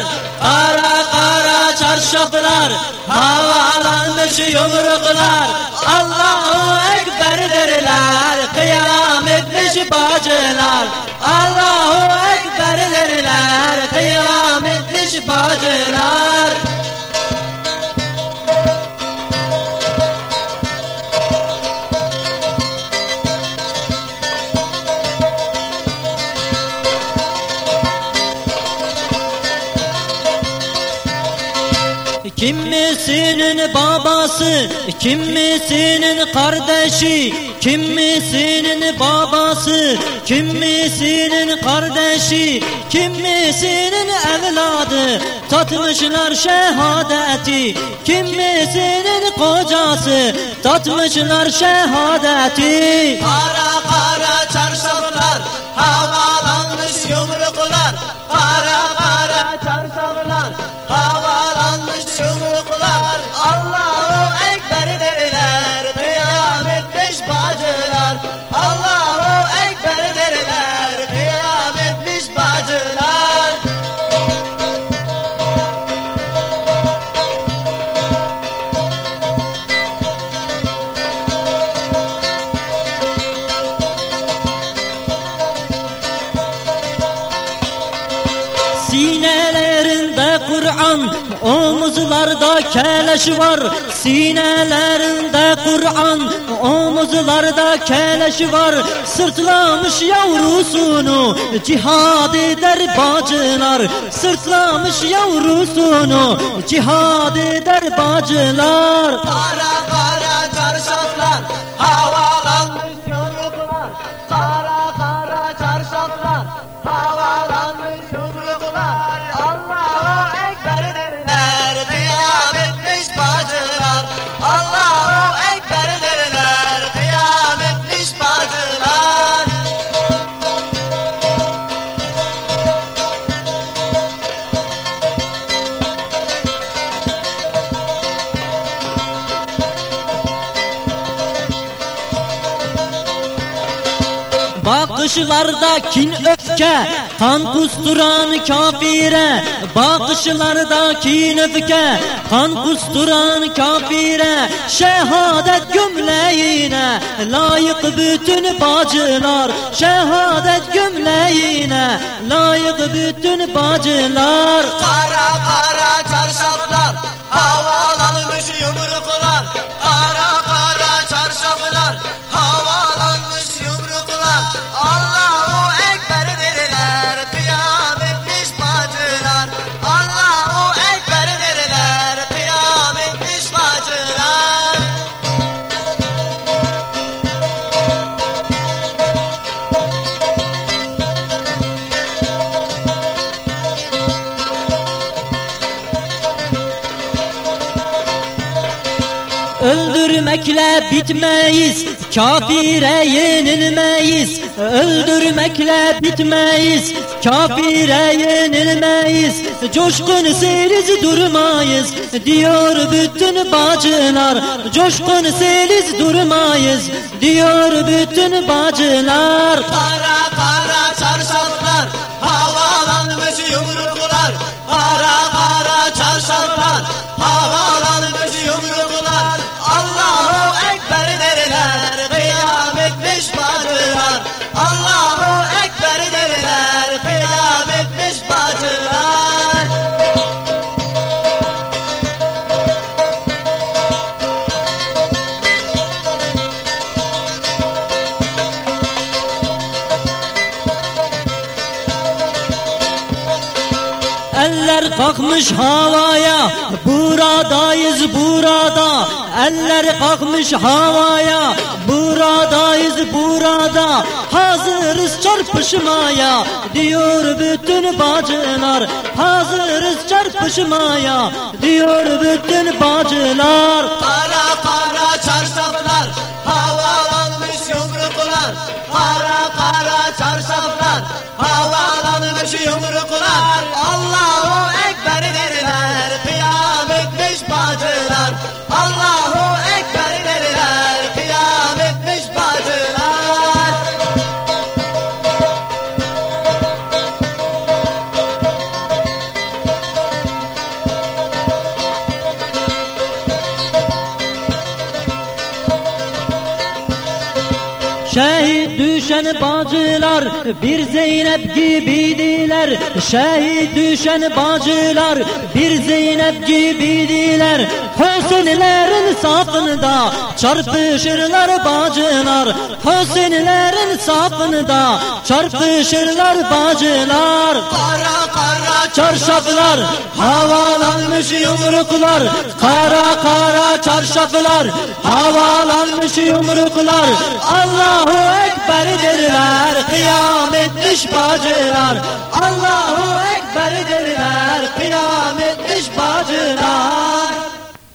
yumruklar Kara kara çarşaflar Havalanmış yumruklar. Allahu Ekber derler Kıyam etmiş bacılar. Allahu Ekber derler Kıyam etmiş bacılar Kimisinin babası, kimisinin kardeşi, kimisinin babası, kimisinin kardeşi, kimisinin evladı, tatmışlar şehadeti, kimisinin kocası, tatmışlar şehadeti. Kara kara çarşaflar havalanmış Kur'an, omuzlarda keleş var. Sinelerinde Kur'an, omuzlarda keleş var. Sırtlamış yavrusunu, cihad eder bacılar. Sırtlamış yavrusunu, cihad eder bacılar. Kara Bakışlarda kin öfke Kan kusturan kafire. Bakışlarda kin öfke Kan kusturan kafire. Şehadet gömleğine Layık bütün bacılar. Şehadet gömleğine Layık bütün bacılar. Kara kara çarşaflar havalanmış yumruklar Öldürmekle bitmeyiz, kafire yenilmeyiz. Öldürmekle bitmeyiz, kafire yenilmeyiz. Coşkun seliz durmayız, diyor bütün bacılar. Coşkun seliz durmayız, diyor bütün bacılar. Kara kara kalkmış havaya, buradayız burada. Eller kalkmış havaya, buradayız burada. Hazırız çarpışmaya, diyor bütün bacılar. Hazırız çarpışmaya, diyor bütün bacılar. Kara kara Şehit düşen bacılar bir Zeynep gibiydiler. Şehit düşen bacılar bir Zeynep gibiydiler. Hüseyinlerin safında çarpışırlar bacılar. Hüseyinlerin safında çarpışırlar bacılar. Kara kara Çarşaflar havalanmış yumruklar. Kara kara çarşaflar havalanmış yumruklar. Allahu Ekber derler Kıyametmiş bacılar. Allahu Ekber derler Kıyametmiş bacılar.